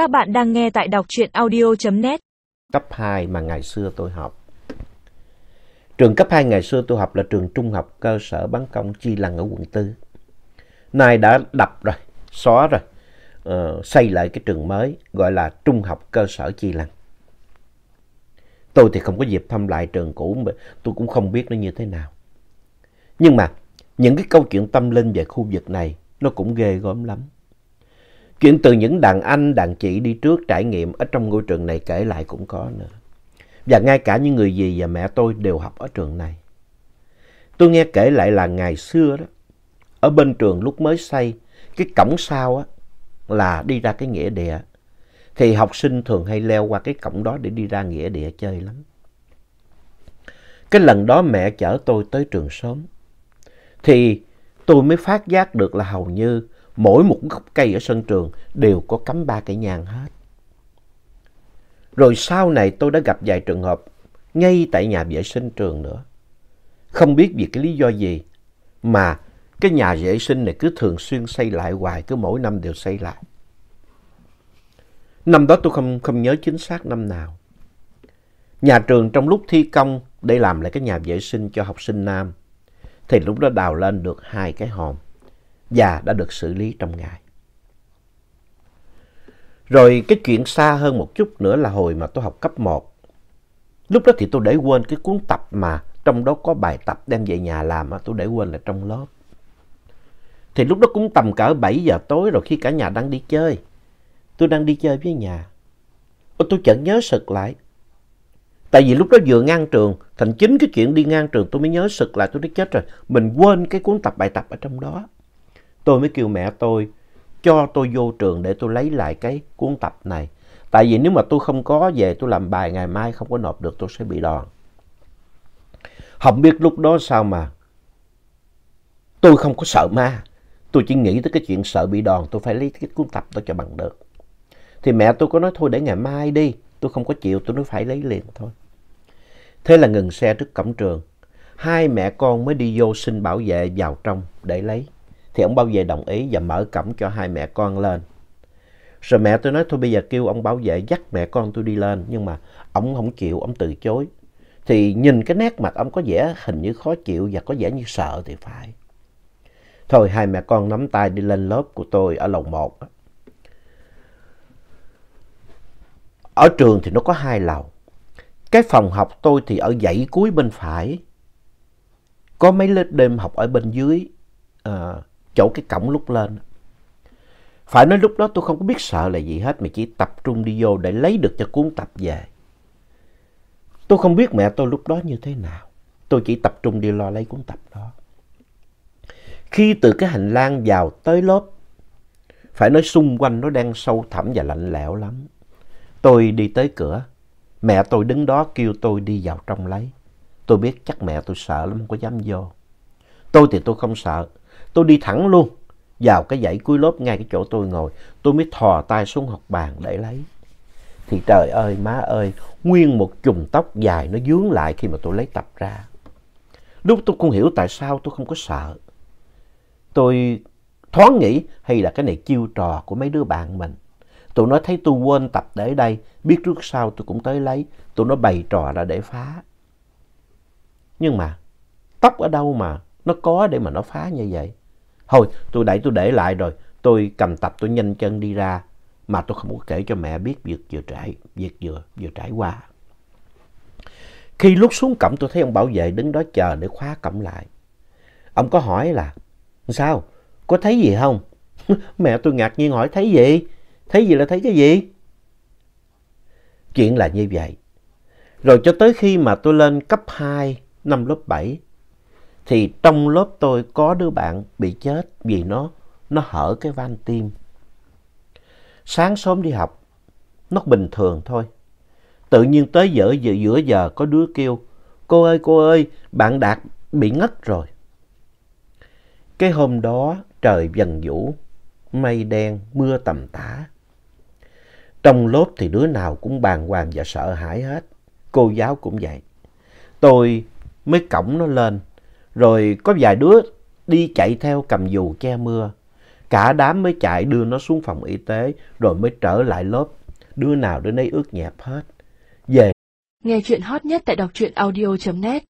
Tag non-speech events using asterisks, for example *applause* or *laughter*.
Các bạn đang nghe tại đọc truyện audio.net Cấp 2 mà ngày xưa tôi học. Trường cấp 2 ngày xưa tôi học là trường trung học cơ sở bán công Chi Lăng ở quận 4. Nay đã đập rồi, xóa rồi, uh, xây lại cái trường mới gọi là trung học cơ sở Chi Lăng. Tôi thì không có dịp thăm lại trường cũ, mà tôi cũng không biết nó như thế nào. Nhưng mà những cái câu chuyện tâm linh về khu vực này nó cũng ghê gớm lắm. Chuyện từ những đàn anh, đàn chị đi trước trải nghiệm ở trong ngôi trường này kể lại cũng có nữa. Và ngay cả những người dì và mẹ tôi đều học ở trường này. Tôi nghe kể lại là ngày xưa đó, ở bên trường lúc mới xây, cái cổng sau á, là đi ra cái nghĩa địa. Thì học sinh thường hay leo qua cái cổng đó để đi ra nghĩa địa chơi lắm. Cái lần đó mẹ chở tôi tới trường sớm. Thì tôi mới phát giác được là hầu như mỗi một gốc cây ở sân trường đều có cắm ba cây nhang hết. Rồi sau này tôi đã gặp vài trường hợp ngay tại nhà vệ sinh trường nữa. Không biết vì cái lý do gì mà cái nhà vệ sinh này cứ thường xuyên xây lại hoài, cứ mỗi năm đều xây lại. Năm đó tôi không, không nhớ chính xác năm nào. Nhà trường trong lúc thi công để làm lại cái nhà vệ sinh cho học sinh nam thì lúc đó đào lên được hai cái hòm và đã được xử lý trong ngày. Rồi cái chuyện xa hơn một chút nữa là hồi mà tôi học cấp 1. Lúc đó thì tôi để quên cái cuốn tập mà trong đó có bài tập đem về nhà làm, tôi để quên là trong lớp. Thì lúc đó cũng tầm cỡ 7 giờ tối rồi khi cả nhà đang đi chơi. Tôi đang đi chơi với nhà. Tôi chợt nhớ sực lại. Tại vì lúc đó vừa ngang trường, thành chính cái chuyện đi ngang trường tôi mới nhớ sực lại tôi nói chết rồi. Mình quên cái cuốn tập bài tập ở trong đó. Tôi mới kêu mẹ tôi, cho tôi vô trường để tôi lấy lại cái cuốn tập này. Tại vì nếu mà tôi không có về tôi làm bài, ngày mai không có nộp được, tôi sẽ bị đòn. Không biết lúc đó sao mà tôi không có sợ ma. Tôi chỉ nghĩ tới cái chuyện sợ bị đòn, tôi phải lấy cái cuốn tập đó cho bằng được. Thì mẹ tôi có nói, thôi để ngày mai đi. Tôi không có chịu, tôi nói phải lấy liền thôi. Thế là ngừng xe trước cổng trường. Hai mẹ con mới đi vô xin bảo vệ vào trong để lấy. Thì ông bảo vệ đồng ý và mở cổng cho hai mẹ con lên. Rồi mẹ tôi nói thôi bây giờ kêu ông bảo vệ dắt mẹ con tôi đi lên. Nhưng mà ông không chịu, ông từ chối. Thì nhìn cái nét mặt ông có vẻ hình như khó chịu và có vẻ như sợ thì phải. Thôi hai mẹ con nắm tay đi lên lớp của tôi ở lầu 1. Ở trường thì nó có hai lầu. Cái phòng học tôi thì ở dãy cuối bên phải. Có mấy lớp đêm học ở bên dưới. À, chỗ cái cổng lúc lên. Phải nói lúc đó tôi không có biết sợ là gì hết mà chỉ tập trung đi vô để lấy được cho cuốn tập về. Tôi không biết mẹ tôi lúc đó như thế nào. Tôi chỉ tập trung đi lo lấy cuốn tập đó. Khi từ cái hành lang vào tới lớp, phải nói xung quanh nó đang sâu thẳm và lạnh lẽo lắm. Tôi đi tới cửa, mẹ tôi đứng đó kêu tôi đi vào trong lấy. Tôi biết chắc mẹ tôi sợ lắm, không có dám vô. Tôi thì tôi không sợ, tôi đi thẳng luôn vào cái dãy cuối lớp ngay cái chỗ tôi ngồi. Tôi mới thò tay xuống học bàn để lấy. Thì trời ơi, má ơi, nguyên một chùm tóc dài nó dướng lại khi mà tôi lấy tập ra. Lúc tôi không hiểu tại sao tôi không có sợ. Tôi thoáng nghĩ hay là cái này chiêu trò của mấy đứa bạn mình. Tụi nó thấy tôi quên tập để đây, biết trước sau tôi cũng tới lấy. Tụi nó bày trò ra để phá. Nhưng mà, tóc ở đâu mà nó có để mà nó phá như vậy? Thôi, tôi đẩy tôi để lại rồi. Tôi cầm tập tôi nhanh chân đi ra. Mà tôi không có kể cho mẹ biết việc vừa trải, việc vừa, vừa trải qua. Khi lúc xuống cổng tôi thấy ông bảo vệ đứng đó chờ để khóa cổng lại. Ông có hỏi là, sao? Có thấy gì không? *laughs* Mẹ tôi ngạc nhiên hỏi thấy gì? Thấy gì là thấy cái gì? Chuyện là như vậy. Rồi cho tới khi mà tôi lên cấp 2, năm lớp 7, thì trong lớp tôi có đứa bạn bị chết vì nó, nó hở cái van tim. Sáng sớm đi học, nó bình thường thôi. Tự nhiên tới giữa, giữa, giữa giờ có đứa kêu, cô ơi, cô ơi, bạn Đạt bị ngất rồi. Cái hôm đó trời dần vũ, mây đen, mưa tầm tã. Trong lớp thì đứa nào cũng bàng hoàng và sợ hãi hết. Cô giáo cũng vậy. Tôi mới cõng nó lên. Rồi có vài đứa đi chạy theo cầm dù che mưa. Cả đám mới chạy đưa nó xuống phòng y tế, rồi mới trở lại lớp. Đứa nào đứa nấy ướt nhẹp hết. Về Nghe chuyện hot nhất tại đọc truyện audio.net